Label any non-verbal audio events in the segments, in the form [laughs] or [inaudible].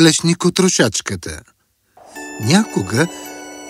Лешникотрошачката Някога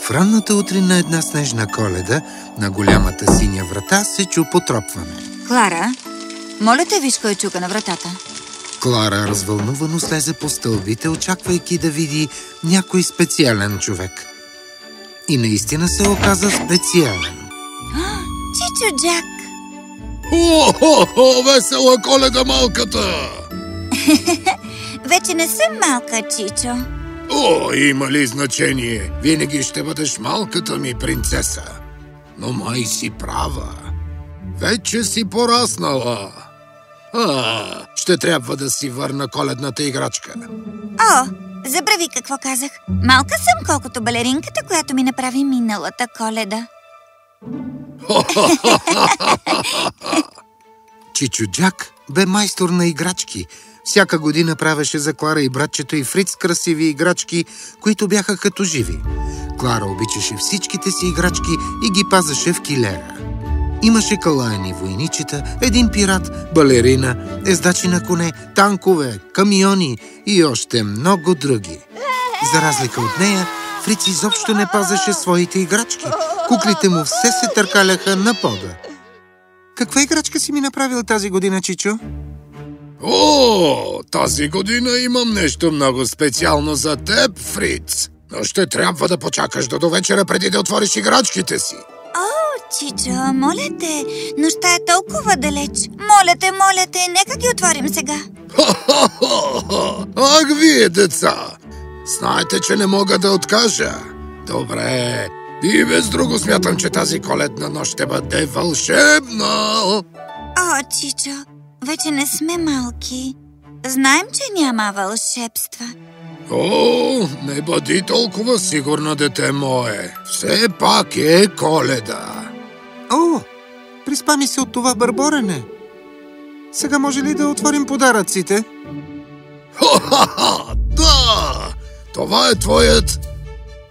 в ранната утрин на една снежна коледа на голямата синя врата се чу потропване. Клара, моля те, виж кой чука на вратата. Клара развълнувано слезе по стълбите, очаквайки да види някой специален човек. И наистина се оказа специален. Чичо Джак! О-хо-хо, весела коледа малката! [laughs] Вече не съм малка, Чичо. О, има ли значение? Винаги ще бъдеш малката ми принцеса. Но май си права. Вече си пораснала. А, ще трябва да си върна коледната играчка. О, забрави какво казах. Малка съм, колкото балеринката, която ми направи миналата коледа. [laughs] Чичо Джак бе майстор на играчки. Всяка година правеше за Клара и братчето и Фриц красиви играчки, които бяха като живи. Клара обичаше всичките си играчки и ги пазеше в килера. Имаше калаяни войничета, един пират, балерина, ездачи на коне, танкове, камиони и още много други. За разлика от нея, Фриц изобщо не пазеше своите играчки. Куклите му все се търкаляха на пода. Каква играчка си ми направил тази година, Чичо? О, тази година имам нещо много специално за теб, Фриц. Но ще трябва да почакаш до довечера преди да отвориш играчките си. Чичо, моля те, нощта е толкова далеч. Моля те, моля те, нека ги отворим сега. Ха-ха-ха! [laughs] Ах, вие, деца! Знаете, че не мога да откажа. Добре, и без друго смятам, че тази коледна нощ ще бъде вълшебна. О, Чичо, вече не сме малки. Знаем, че няма вълшебства. О, не бъди толкова сигурна, дете мое. Все пак е коледа. О, приспа ми се от това бърборене. Сега може ли да отворим подаръците? Ха-ха-ха! Да! Това е твоят,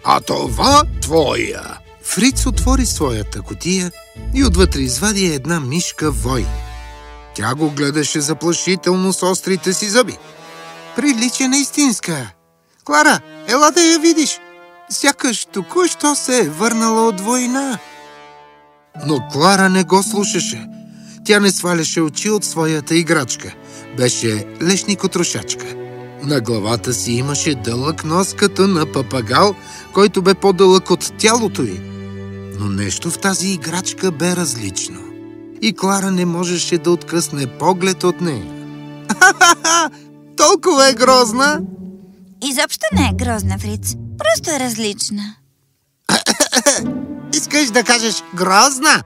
а това твоя. Фриц отвори своята котия и отвътре извади една мишка вой. Тя го гледаше заплашително с острите си зъби. Прилича на истинска. Клара, ела да я видиш. Сякаш току-що се е върнала от война. Но Клара не го слушаше. Тя не сваляше очи от своята играчка. Беше лешникотрошачка. На главата си имаше дълъг нос като на папагал, който бе по-дълъг от тялото й. Но нещо в тази играчка бе различно. И Клара не можеше да откъсне поглед от нея. Ха-ха-ха! [laughs] Толкова е грозна! Изобщо не е грозна, Фриц. Просто е различна. [laughs] Искаш да кажеш грозна?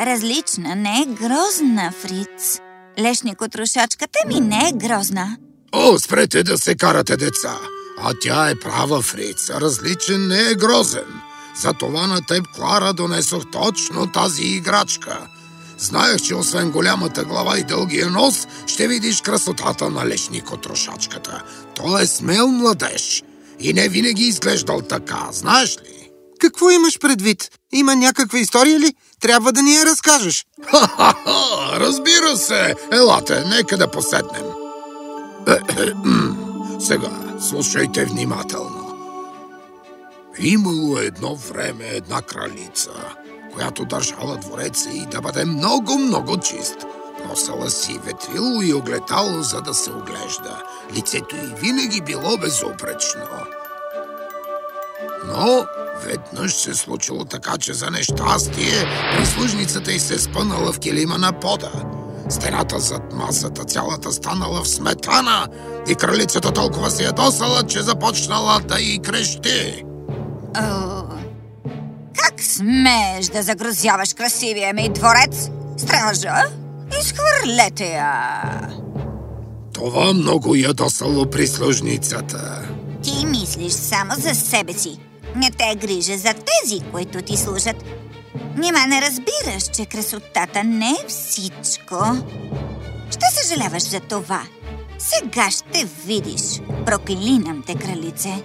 Различна, не е грозна, Фриц. Лешникотрошачката ми не е грозна. О, спрете да се карате, деца. А тя е права, Фриц. Различен не е грозен. Затова на теб, Клара, донесох точно тази играчка. Знаех, че освен голямата глава и дългия нос, ще видиш красотата на лешникотрошачката. Той е смел младеж и не винаги изглеждал така, знаеш ли? Какво имаш предвид? Има някаква история ли? Трябва да ни я разкажеш. Ха-ха-ха! Разбира се! Елате, нека да поседнем. [clears throat] Сега, слушайте внимателно. Имало едно време една кралица, която държала двореца и да бъде много-много чист. Носала си ветрило и огледало, за да се оглежда. Лицето й винаги било безупречно. Но веднъж се случило така, че за нещастие прислужницата й се спънала в килима на пода. Стената зад масата цялата станала в сметана и кралицата толкова се ядосала, че започнала да й крещи. Как смееш да загрозяваш красивия ми дворец? Стража, изхвърлете я! Това много ядосало прислужницата. Ти мислиш само за себе си. Не те грижа за тези, които ти служат. Нима не разбираш, че красотата не е всичко. Ще съжаляваш за това. Сега ще видиш. Проклинам те, кралице.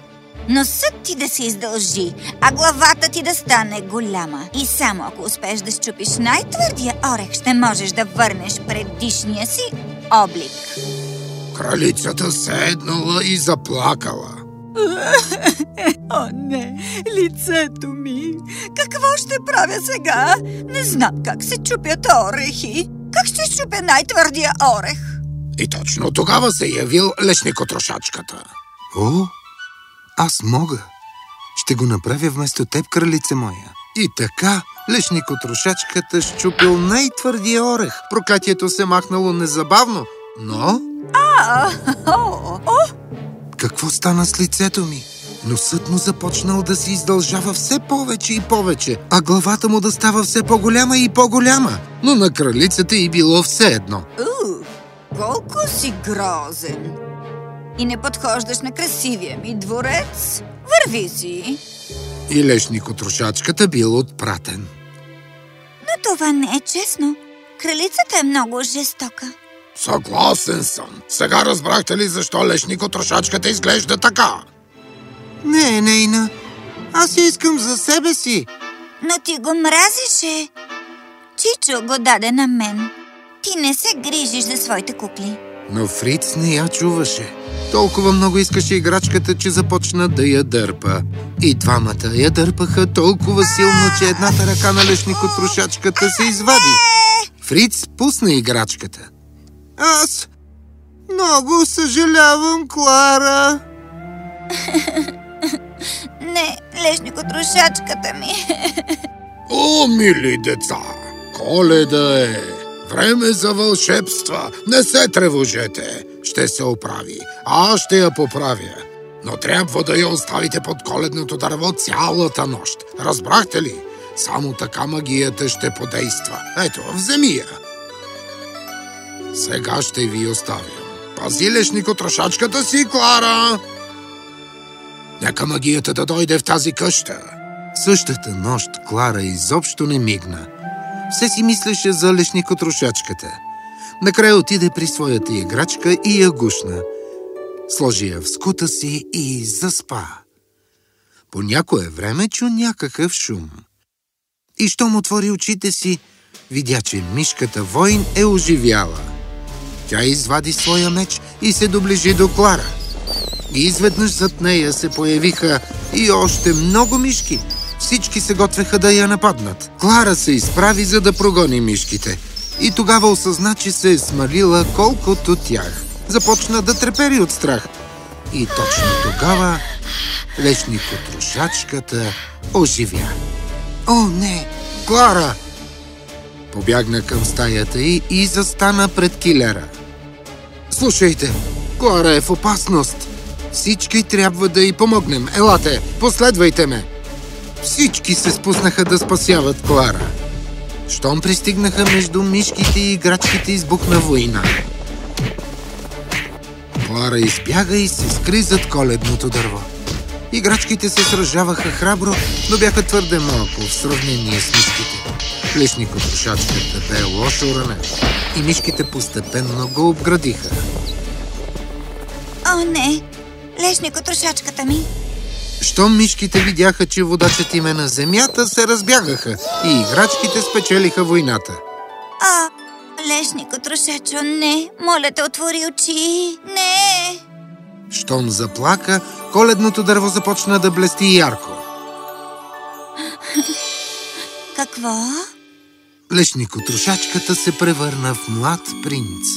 Носът ти да се издължи, а главата ти да стане голяма. И само ако успееш да щупиш най-твърдия орех, ще можеш да върнеш предишния си облик. Кралицата седнала и заплакала. [laughs] О, не, лицето ми! Какво ще правя сега? Не знам как се чупят орехи. Как ще чупя най-твърдия орех? И точно тогава се явил лешникотрошачката. О, аз мога. Ще го направя вместо теб, кралице моя. И така, лешникотрошачката щупил най-твърдия орех. Проклятието се махнало незабавно, но... А, о, о, Какво стана с лицето ми? Носът му започнал да се издължава все повече и повече, а главата му да става все по-голяма и по-голяма. Но на кралицата и било все едно. у, колко си грозен! И не подхождаш на красивия ми дворец? Върви си! И лешникотрошачката бил отпратен. Но това не е честно. Кралицата е много жестока. Съгласен съм. Сега разбрахте ли защо лешникотрошачката изглежда така? Не, Нейна. Аз я искам за себе си. Но ти го мразише. Чичо го даде на мен. Ти не се грижиш за своите кукли. Но Фриц не я чуваше. Толкова много искаше играчката, че започна да я дърпа. И двамата я дърпаха толкова силно, че едната ръка на лешникотрошачката се извади. Фриц пусна играчката. Аз много съжалявам, Клара. [laughs] Не, лешникотрошачката ми. О, мили деца! Коледа е! Време за вълшебства! Не се тревожете! Ще се оправи. Аз ще я поправя. Но трябва да я оставите под коледното дърво цялата нощ. Разбрахте ли? Само така магията ще подейства. Ето, вземи я. Сега ще ви оставям. Пази лешникотрошачката си, Клара! Нека магията да дойде в тази къща. Същата нощ Клара изобщо не мигна. Все си мислеше за лешникотрошачката. Накрая отиде при своята играчка и я гушна. Сложи я в скута си и заспа. По някое време чу някакъв шум. И щом отвори очите си, видя, че мишката Войн е оживяла. Тя извади своя меч и се доближи до Клара. И изведнъж зад нея се появиха и още много мишки. Всички се готвеха да я нападнат. Клара се изправи, за да прогони мишките. И тогава осъзна, че се е смалила колкото тях. Започна да трепери от страх. И точно тогава лешникотрошачката оживя. О, не! Клара! Побягна към стаята й и застана пред килера. Слушайте, Клара е в опасност. Всички трябва да й помогнем. Елате, последвайте ме. Всички се спуснаха да спасяват Клара. Щом пристигнаха между мишките и играчките избухна война. Клара избяга и се скри зад коледното дърво. Играчките се сражаваха храбро, но бяха твърде малко в сравнение с мишките. Лешникотрошачката бе лошо ранен и мишките постепенно го обградиха. О, не! Лешникотрошачката ми. Щом мишките видяха, че водачът им е на земята, се разбягаха и играчките спечелиха войната. О, лешникотрошачо, не! Моля те, отвори очи! Не! Щом заплака, коледното дърво започна да блести ярко. Какво? Лешникотрошачката се превърна в млад принц.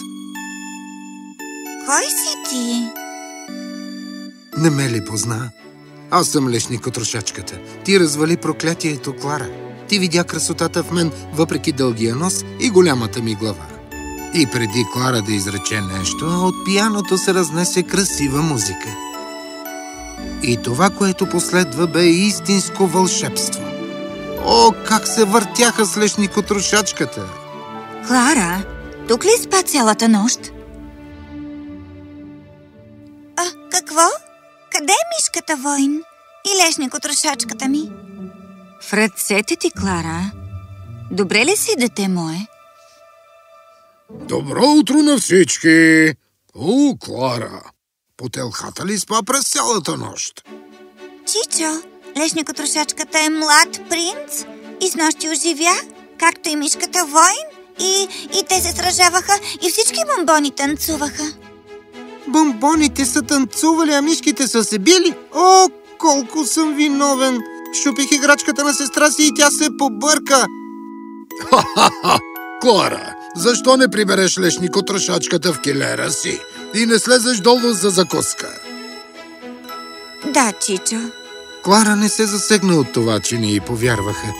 Кой си ти? Не ме ли позна? Аз съм лешникотрошачката. Ти развали проклятието, Клара. Ти видя красотата в мен, въпреки дългия нос и голямата ми глава. И преди Клара да изрече нещо, от пияното се разнесе красива музика. И това, което последва, бе истинско вълшебство. О, как се въртяха с лешникотрошачката! Клара, тук ли спа цялата нощ? А, какво? Къде е мишката Войн? И лешникотрошачката ми? В ръцете ти, Клара. Добре ли си, дете мое? Добро утро на всички! О, Клара! По телхата ли спа през цялата нощ? Чичо, лешникотрошачката е млад принц и с нощи оживя, както и мишката Войн. И, и те се сражаваха и всички бомбони танцуваха. Бомбоните са танцували, а мишките са се били. О, колко съм виновен! Щупих играчката на сестра си и тя се побърка. Ха-ха-ха! Клара, защо не прибереш лешникотрошачката в килера си и не слезеш долу за закуска? Да, Чичо. Клара не се засегна от това, че ни й повярваха,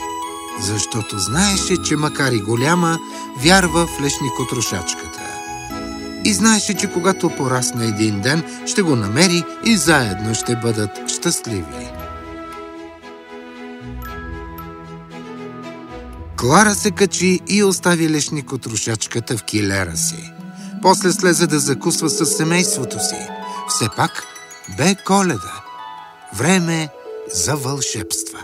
защото знаеше, че макар и голяма, вярва в лешникотрошачката. И знаеше, че когато порасне един ден, ще го намери и заедно ще бъдат щастливи. Клара се качи и остави лешникотрошачката в килера си. После слезе да закусва с семейството си. Все пак бе коледа. Време за вълшебства.